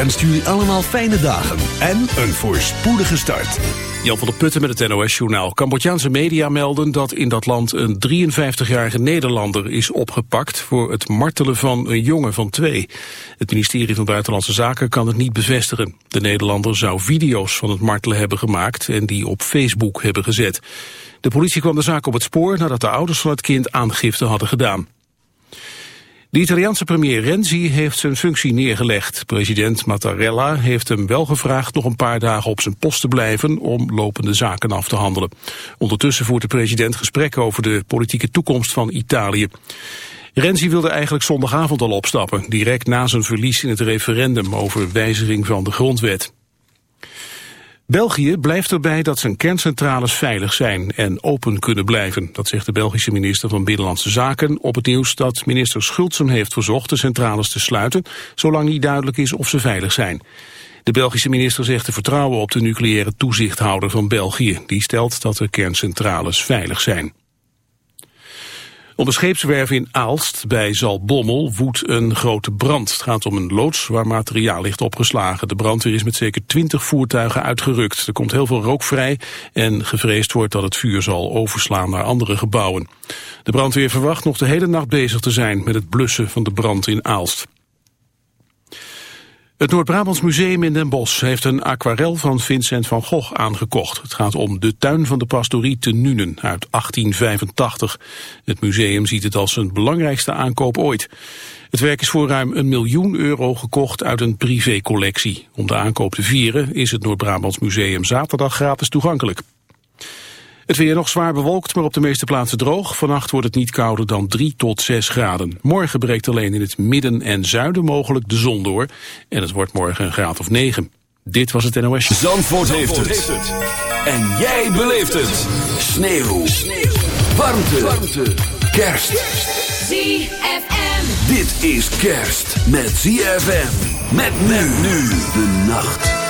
wenst jullie allemaal fijne dagen en een voorspoedige start. Jan van der Putten met het NOS-journaal. Cambodjaanse media melden dat in dat land een 53-jarige Nederlander is opgepakt voor het martelen van een jongen van twee. Het ministerie van Buitenlandse Zaken kan het niet bevestigen. De Nederlander zou video's van het martelen hebben gemaakt en die op Facebook hebben gezet. De politie kwam de zaak op het spoor nadat de ouders van het kind aangifte hadden gedaan. De Italiaanse premier Renzi heeft zijn functie neergelegd. President Mattarella heeft hem wel gevraagd nog een paar dagen op zijn post te blijven om lopende zaken af te handelen. Ondertussen voert de president gesprekken over de politieke toekomst van Italië. Renzi wilde eigenlijk zondagavond al opstappen, direct na zijn verlies in het referendum over wijziging van de grondwet. België blijft erbij dat zijn kerncentrales veilig zijn en open kunnen blijven. Dat zegt de Belgische minister van Binnenlandse Zaken op het nieuws dat minister Schultz hem heeft verzocht de centrales te sluiten, zolang niet duidelijk is of ze veilig zijn. De Belgische minister zegt te vertrouwen op de nucleaire toezichthouder van België. Die stelt dat de kerncentrales veilig zijn. Op de scheepswerf in Aalst bij Zalbommel woedt een grote brand. Het gaat om een loods waar materiaal ligt opgeslagen. De brandweer is met zeker twintig voertuigen uitgerukt. Er komt heel veel rook vrij en gevreesd wordt dat het vuur zal overslaan naar andere gebouwen. De brandweer verwacht nog de hele nacht bezig te zijn met het blussen van de brand in Aalst. Het Noord-Brabants Museum in Den Bosch heeft een aquarel van Vincent van Gogh aangekocht. Het gaat om de tuin van de pastorie te Nuenen uit 1885. Het museum ziet het als zijn belangrijkste aankoop ooit. Het werk is voor ruim een miljoen euro gekocht uit een privécollectie. Om de aankoop te vieren is het Noord-Brabants Museum zaterdag gratis toegankelijk. Het weer nog zwaar bewolkt, maar op de meeste plaatsen droog. Vannacht wordt het niet kouder dan 3 tot 6 graden. Morgen breekt alleen in het midden en zuiden mogelijk de zon door. En het wordt morgen een graad of 9. Dit was het NOS. Zandvoort, Zandvoort heeft, het. En jij beleeft het. Sneeuw. Sneeuw. Warmte. Warmte. Kerst. ZFM. Dit is kerst met ZFM. Met men nu de nacht.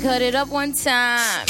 cut it up one time.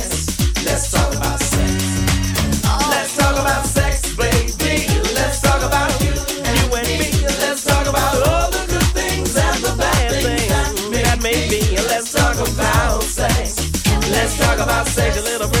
Talk about sex. A little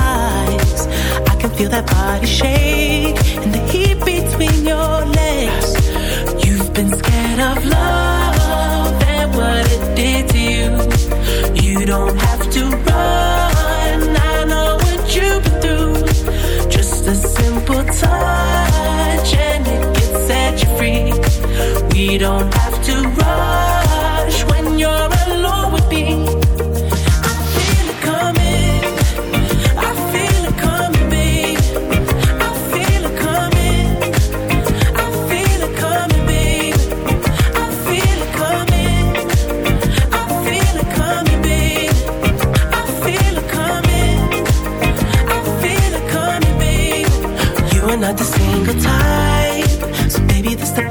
eyes. I can feel that body shake and the heat between your legs. You've been scared of love and what it did to you. You don't have to run. I know what you've been through. Just a simple touch and it can set you free. We don't have to rush when you're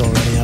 Already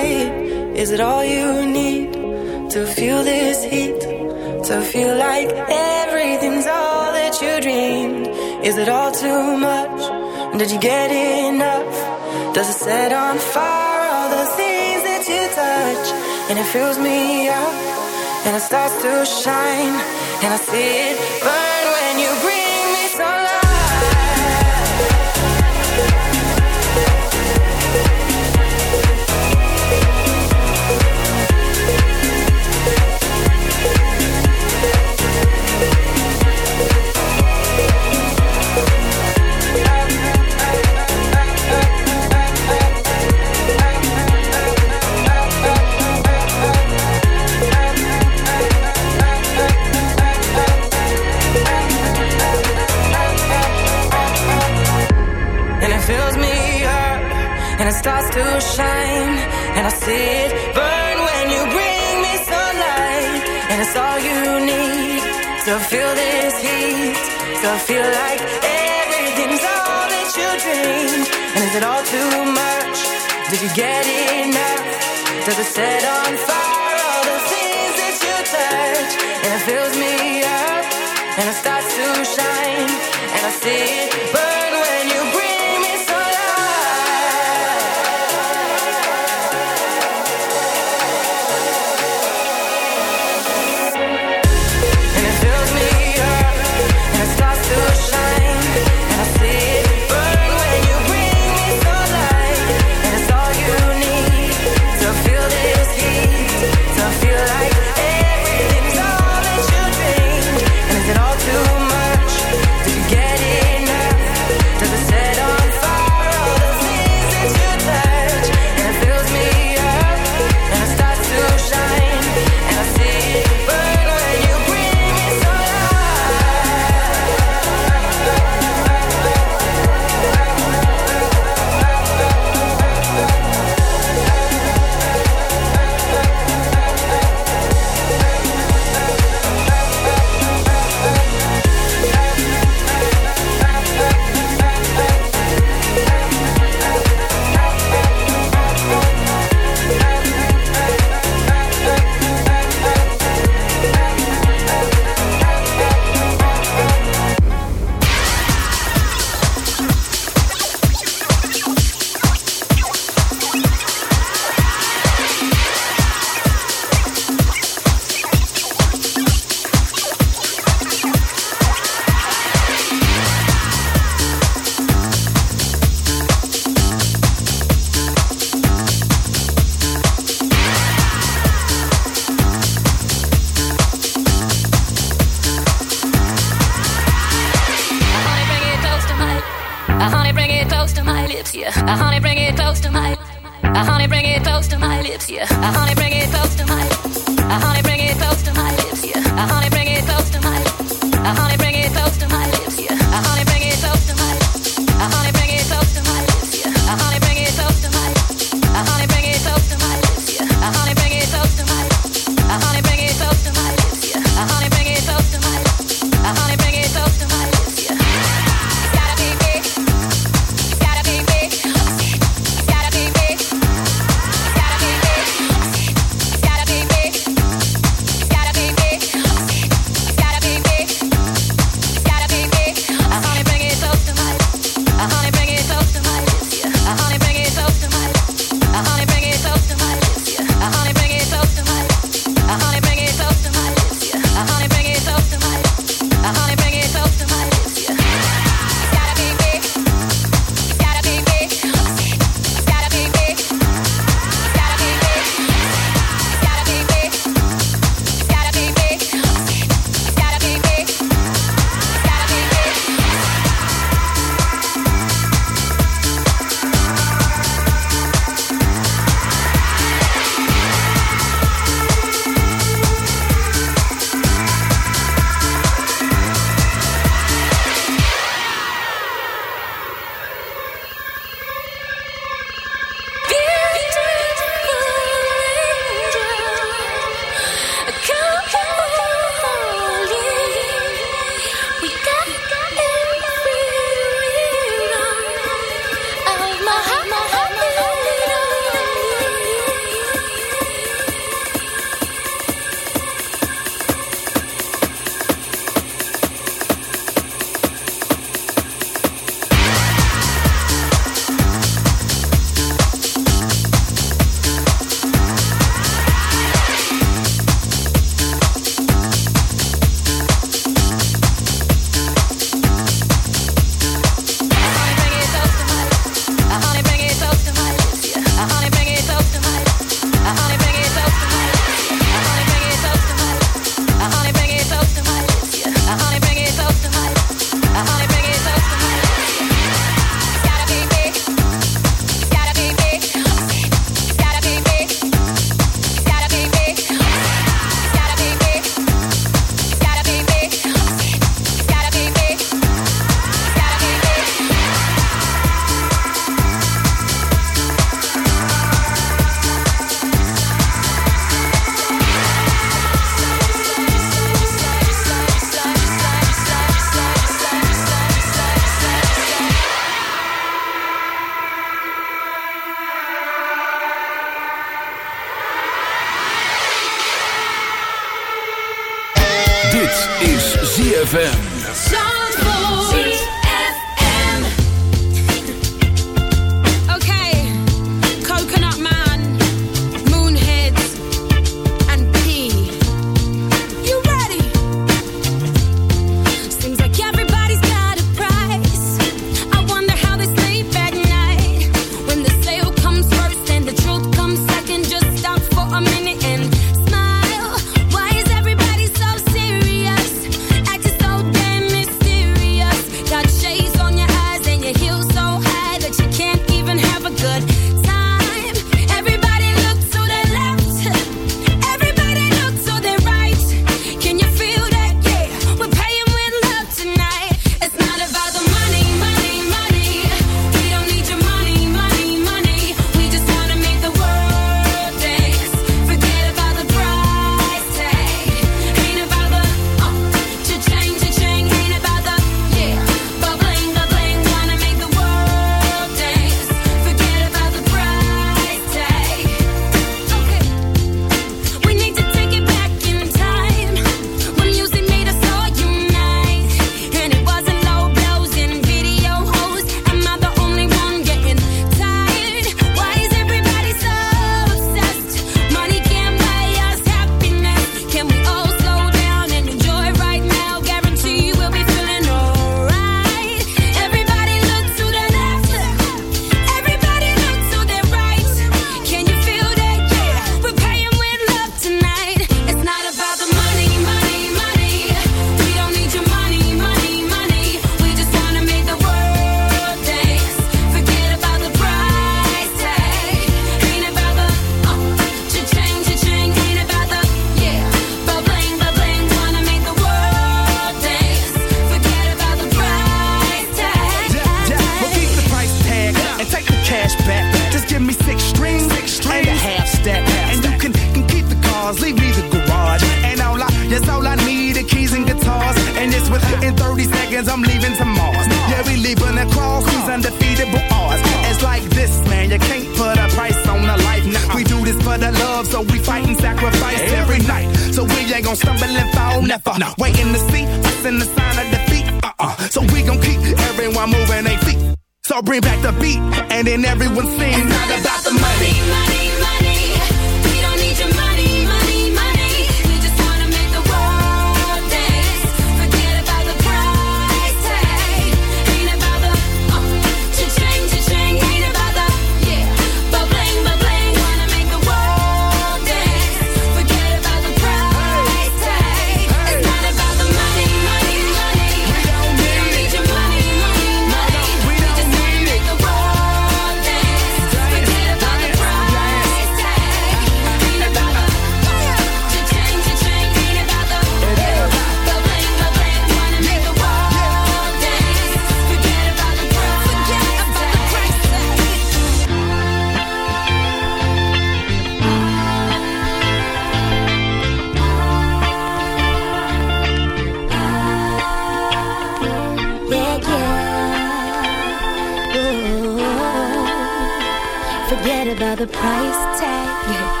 the price tag.